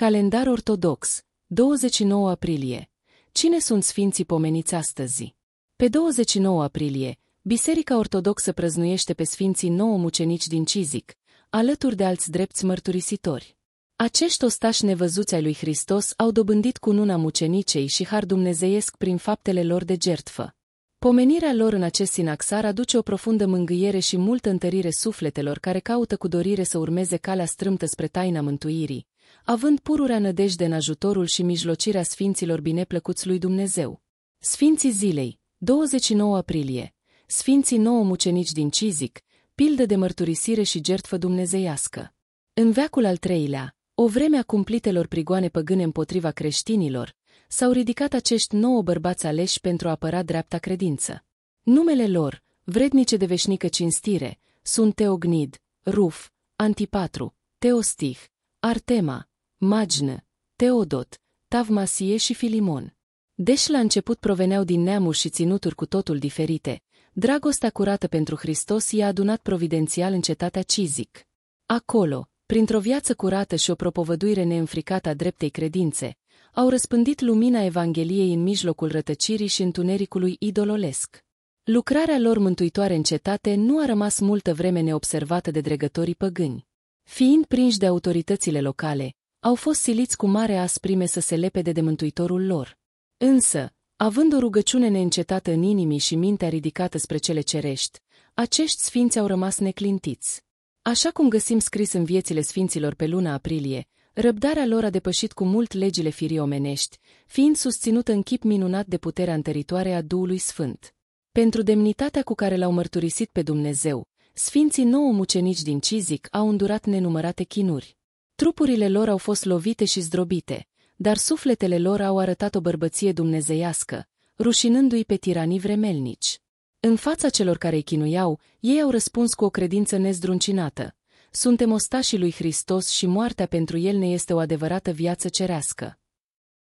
Calendar ortodox, 29 aprilie. Cine sunt sfinții pomeniți astăzi? Pe 29 aprilie, Biserica Ortodoxă prăznuiește pe sfinții nouă mucenici din Cizic, alături de alți drepți mărturisitori. Acești ostași nevăzuți ai lui Hristos au dobândit cununa mucenicei și har dumnezeiesc prin faptele lor de gertfă. Pomenirea lor în acest sinaxar aduce o profundă mângâiere și multă întărire sufletelor care caută cu dorire să urmeze calea strâmtă spre taina mântuirii, având pururea nădejde în ajutorul și mijlocirea sfinților bineplăcuți lui Dumnezeu. Sfinții zilei, 29 aprilie, Sfinții nouă mucenici din Cizic, pildă de mărturisire și jertfă dumnezeiască. În veacul al treilea, o vreme a cumplitelor prigoane păgâne împotriva creștinilor, s-au ridicat acești nouă bărbați aleși pentru a apăra dreapta credință. Numele lor, vrednice de veșnică cinstire, sunt Teognid, Ruf, Antipatru, Teostih, Artema, Magnă, Teodot, Tavmasie și Filimon. Deși la început proveneau din neamuri și ținuturi cu totul diferite, dragostea curată pentru Hristos i-a adunat providențial în cetatea Cizic. Acolo, printr-o viață curată și o propovăduire neînfricată a dreptei credințe, au răspândit lumina Evangheliei în mijlocul rătăcirii și întunericului idololesc. Lucrarea lor mântuitoare în cetate nu a rămas multă vreme neobservată de dregătorii păgâni. Fiind prinși de autoritățile locale, au fost siliți cu mare asprime să se lepede de mântuitorul lor. Însă, având o rugăciune neîncetată în inimii și mintea ridicată spre cele cerești, acești sfinți au rămas neclintiți. Așa cum găsim scris în viețile sfinților pe luna aprilie, răbdarea lor a depășit cu mult legile firii omenești, fiind susținută în chip minunat de puterea întăritoare a Duhului Sfânt. Pentru demnitatea cu care l-au mărturisit pe Dumnezeu, sfinții nouă mucenici din Cizic au îndurat nenumărate chinuri. Trupurile lor au fost lovite și zdrobite, dar sufletele lor au arătat o bărbăție dumnezeiască, rușinându-i pe tiranii vremelnici. În fața celor care îi chinuiau, ei au răspuns cu o credință nezdruncinată. Suntem ostașii lui Hristos și moartea pentru el ne este o adevărată viață cerească.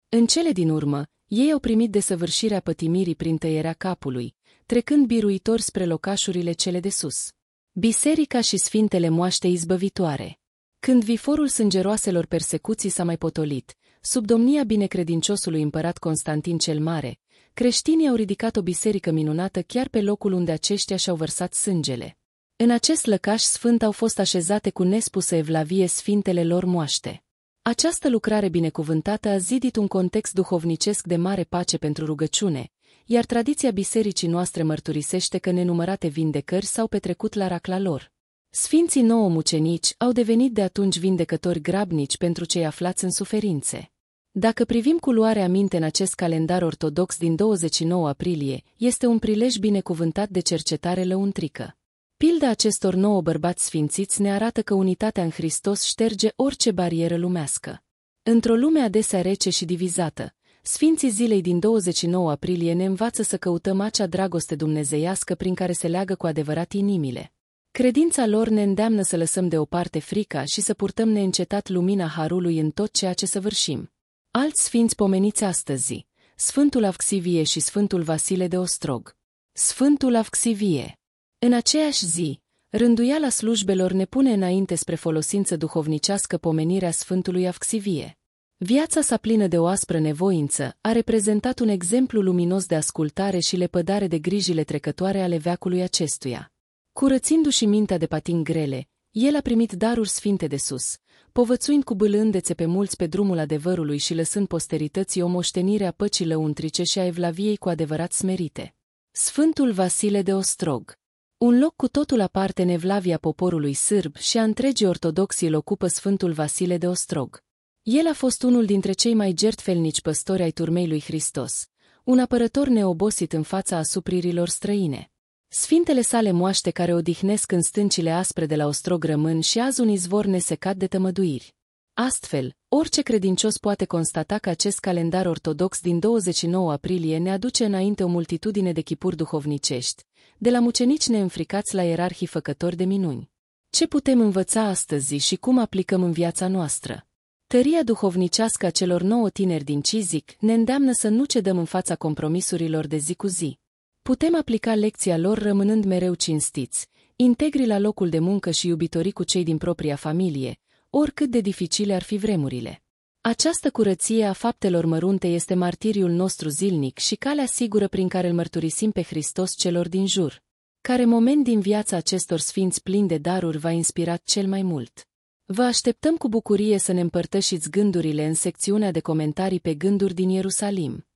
În cele din urmă, ei au primit desăvârșirea pătimirii prin tăierea capului, trecând biruitori spre locașurile cele de sus. Biserica și sfintele moaște izbăvitoare. Când viforul sângeroaselor persecuții s-a mai potolit, sub domnia binecredinciosului împărat Constantin cel Mare, creștinii au ridicat o biserică minunată chiar pe locul unde aceștia și-au vărsat sângele. În acest lăcaș sfânt au fost așezate cu nespusă evlavie sfintele lor moaște. Această lucrare binecuvântată a zidit un context duhovnicesc de mare pace pentru rugăciune, iar tradiția bisericii noastre mărturisește că nenumărate vindecări s-au petrecut la racla lor. Sfinții nouă mucenici au devenit de atunci vindecători grabnici pentru cei aflați în suferințe. Dacă privim cu luare aminte în acest calendar ortodox din 29 aprilie, este un prilej binecuvântat de cercetare lăuntrică. Pilda acestor nouă bărbați sfințiți ne arată că unitatea în Hristos șterge orice barieră lumească. Într-o lume adesea rece și divizată, Sfinții zilei din 29 aprilie ne învață să căutăm acea dragoste dumnezeiască prin care se leagă cu adevărat inimile. Credința lor ne îndeamnă să lăsăm deoparte frica și să purtăm neîncetat lumina Harului în tot ceea ce săvârșim. Alți sfinți pomeniți astăzi, Sfântul Avxivie și Sfântul Vasile de Ostrog. Sfântul Avxivie. În aceeași zi, rânduiala slujbelor ne pune înainte spre folosință duhovnicească pomenirea Sfântului Avxivie. Viața sa plină de o aspră nevoință a reprezentat un exemplu luminos de ascultare și lepădare de grijile trecătoare ale veacului acestuia. Curățindu-și mintea de patin grele, el a primit daruri sfinte de sus, povățuind cu bâlândețe pe mulți pe drumul adevărului și lăsând posterității o moștenire a păcii lăuntrice și a evlaviei cu adevărat smerite. Sfântul Vasile de Ostrog Un loc cu totul aparte în evlavia poporului sârb și a întregii ortodoxii îl ocupă Sfântul Vasile de Ostrog. El a fost unul dintre cei mai gertfelnici păstori ai turmei lui Hristos, un apărător neobosit în fața asupririlor străine. Sfintele sale moaște care odihnesc în stâncile aspre de la ostrog rămân și azi un izvor nesecat de tămăduiri. Astfel, orice credincios poate constata că acest calendar ortodox din 29 aprilie ne aduce înainte o multitudine de chipuri duhovnicești, de la mucenici neînfricați la ierarhii făcători de minuni. Ce putem învăța astăzi și cum aplicăm în viața noastră? Tăria duhovnicească a celor nouă tineri din Cizic ne îndeamnă să nu cedăm în fața compromisurilor de zi cu zi. Putem aplica lecția lor rămânând mereu cinstiți, integri la locul de muncă și iubitorii cu cei din propria familie, oricât de dificile ar fi vremurile. Această curăție a faptelor mărunte este martiriul nostru zilnic și calea sigură prin care îl mărturisim pe Hristos celor din jur. Care moment din viața acestor sfinți plini de daruri v-a inspirat cel mai mult? Vă așteptăm cu bucurie să ne împărtășiți gândurile în secțiunea de comentarii pe gânduri din Ierusalim.